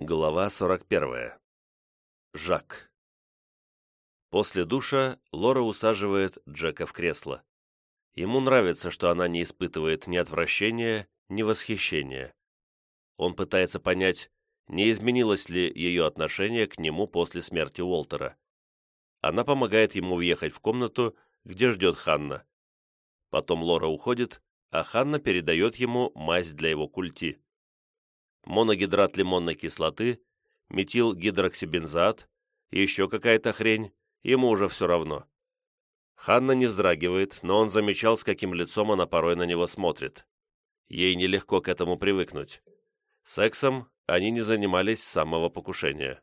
Глава 41. Жак. После душа Лора усаживает Джека в кресло. Ему нравится, что она не испытывает ни отвращения, ни восхищения. Он пытается понять, не изменилось ли ее отношение к нему после смерти Уолтера. Она помогает ему въехать в комнату, где ждет Ханна. Потом Лора уходит, а Ханна передает ему мазь для его культи моногидрат лимонной кислоты, метилгидроксибензоат и еще какая-то хрень, ему уже все равно. Ханна не вздрагивает, но он замечал, с каким лицом она порой на него смотрит. Ей нелегко к этому привыкнуть. Сексом они не занимались с самого покушения.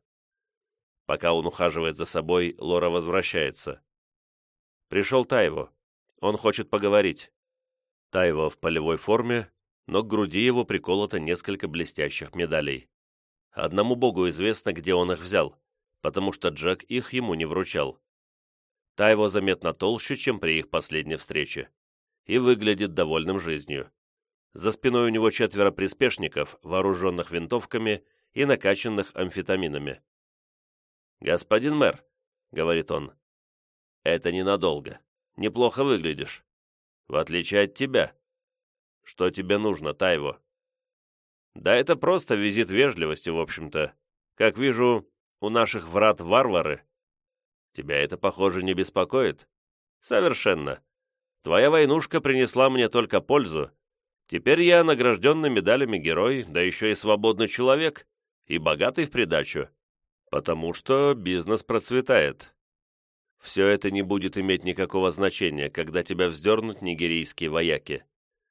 Пока он ухаживает за собой, Лора возвращается. Пришел Тайво. Он хочет поговорить. Тайво в полевой форме, но к груди его приколото несколько блестящих медалей. Одному богу известно, где он их взял, потому что Джек их ему не вручал. Тайво заметно толще, чем при их последней встрече, и выглядит довольным жизнью. За спиной у него четверо приспешников, вооруженных винтовками и накачанных амфетаминами. «Господин мэр», — говорит он, — «это ненадолго. Неплохо выглядишь. В отличие от тебя», «Что тебе нужно, Тайво?» «Да это просто визит вежливости, в общем-то. Как вижу, у наших врат варвары. Тебя это, похоже, не беспокоит?» «Совершенно. Твоя войнушка принесла мне только пользу. Теперь я награжденный медалями герой, да еще и свободный человек, и богатый в придачу, потому что бизнес процветает. Все это не будет иметь никакого значения, когда тебя вздернут нигерийские вояки.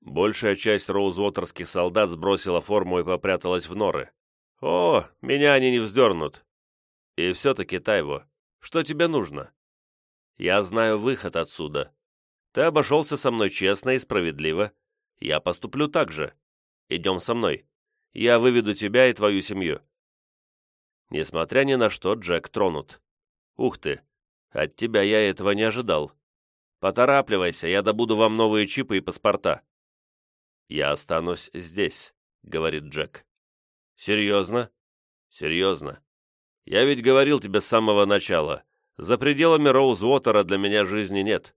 Большая часть роузвотерских солдат сбросила форму и попряталась в норы. «О, меня они не вздернут!» «И все-таки, Тайво, что тебе нужно?» «Я знаю выход отсюда. Ты обошелся со мной честно и справедливо. Я поступлю так же. Идем со мной. Я выведу тебя и твою семью». Несмотря ни на что, Джек тронут. «Ух ты! От тебя я этого не ожидал. Поторапливайся, я добуду вам новые чипы и паспорта». «Я останусь здесь», — говорит Джек. «Серьезно?» «Серьезно. Я ведь говорил тебе с самого начала. За пределами Роузвотера для меня жизни нет.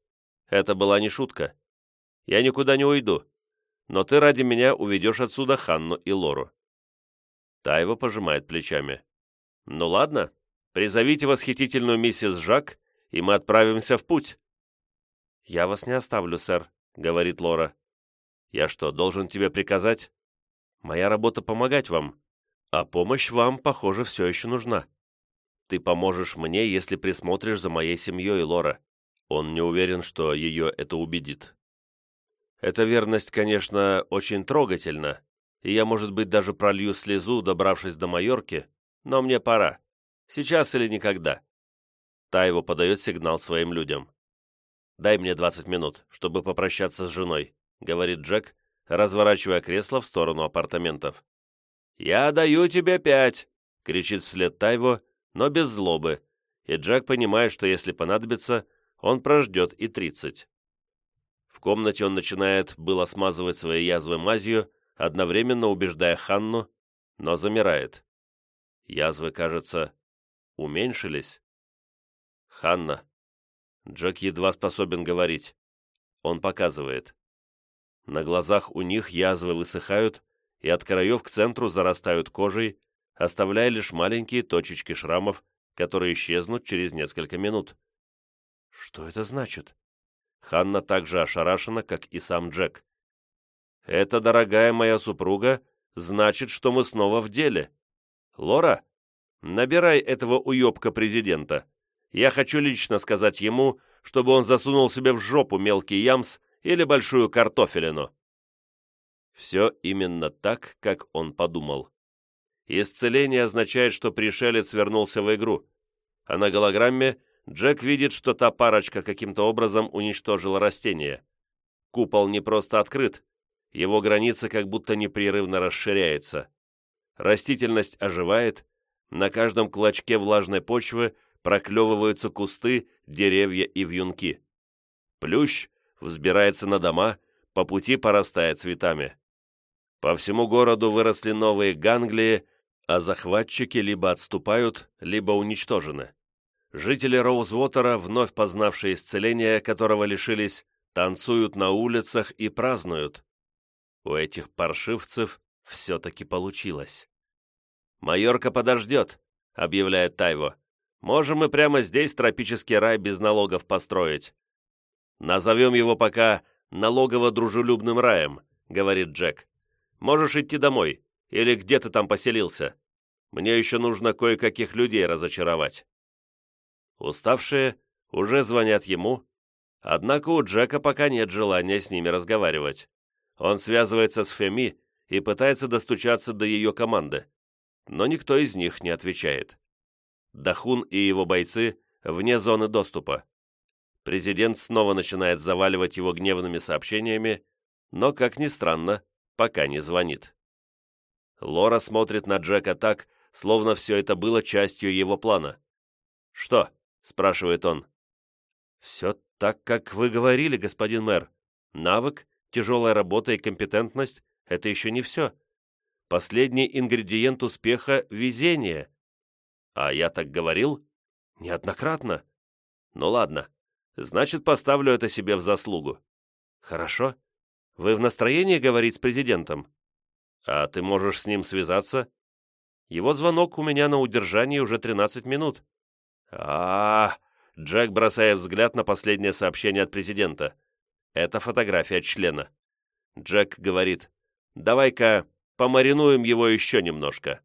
Это была не шутка. Я никуда не уйду. Но ты ради меня уведешь отсюда Ханну и Лору». Тайва пожимает плечами. «Ну ладно, призовите восхитительную миссис Жак, и мы отправимся в путь». «Я вас не оставлю, сэр», — говорит Лора. Я что, должен тебе приказать? Моя работа помогать вам, а помощь вам, похоже, все еще нужна. Ты поможешь мне, если присмотришь за моей семьей, Лора. Он не уверен, что ее это убедит. Эта верность, конечно, очень трогательна, и я, может быть, даже пролью слезу, добравшись до Майорки, но мне пора. Сейчас или никогда. Тайво подает сигнал своим людям. Дай мне 20 минут, чтобы попрощаться с женой. — говорит Джек, разворачивая кресло в сторону апартаментов. «Я даю тебе пять!» — кричит вслед Тайво, но без злобы, и Джек понимает, что если понадобится, он прождет и тридцать. В комнате он начинает было смазывать свои язвы мазью, одновременно убеждая Ханну, но замирает. Язвы, кажется, уменьшились. «Ханна». Джек едва способен говорить. Он показывает. На глазах у них язвы высыхают и от краев к центру зарастают кожей, оставляя лишь маленькие точечки шрамов, которые исчезнут через несколько минут. Что это значит? Ханна также ошарашена, как и сам Джек. «Это, дорогая моя супруга, значит, что мы снова в деле. Лора, набирай этого уебка президента. Я хочу лично сказать ему, чтобы он засунул себе в жопу мелкий ямс или большую картофелину. Все именно так, как он подумал. Исцеление означает, что пришелец вернулся в игру, а на голограмме Джек видит, что та парочка каким-то образом уничтожила растение. Купол не просто открыт, его граница как будто непрерывно расширяется. Растительность оживает, на каждом клочке влажной почвы проклевываются кусты, деревья и вьюнки. Плющ взбирается на дома, по пути порастая цветами. По всему городу выросли новые ганглии, а захватчики либо отступают, либо уничтожены. Жители Роузвотера, вновь познавшие исцеление, которого лишились, танцуют на улицах и празднуют. У этих паршивцев все-таки получилось. «Майорка подождет», — объявляет Тайво. «Можем мы прямо здесь тропический рай без налогов построить. Назовем его пока налогово-дружелюбным раем», — говорит Джек. «Можешь идти домой, или где ты там поселился. Мне еще нужно кое-каких людей разочаровать». Уставшие уже звонят ему, однако у Джека пока нет желания с ними разговаривать. Он связывается с Феми и пытается достучаться до ее команды, но никто из них не отвечает. Дахун и его бойцы вне зоны доступа. Президент снова начинает заваливать его гневными сообщениями, но, как ни странно, пока не звонит. Лора смотрит на Джека так, словно все это было частью его плана. «Что?» — спрашивает он. «Все так, как вы говорили, господин мэр. Навык, тяжелая работа и компетентность — это еще не все. Последний ингредиент успеха — везение». «А я так говорил?» «Неоднократно». «Ну ладно, Значит, поставлю это себе в заслугу. Хорошо. Вы в настроении говорить с президентом? А ты можешь с ним связаться? Его звонок у меня на удержании уже 13 минут. А, -а, -а Джек бросает взгляд на последнее сообщение от президента. Это фотография члена. Джек говорит, давай-ка помаринуем его еще немножко.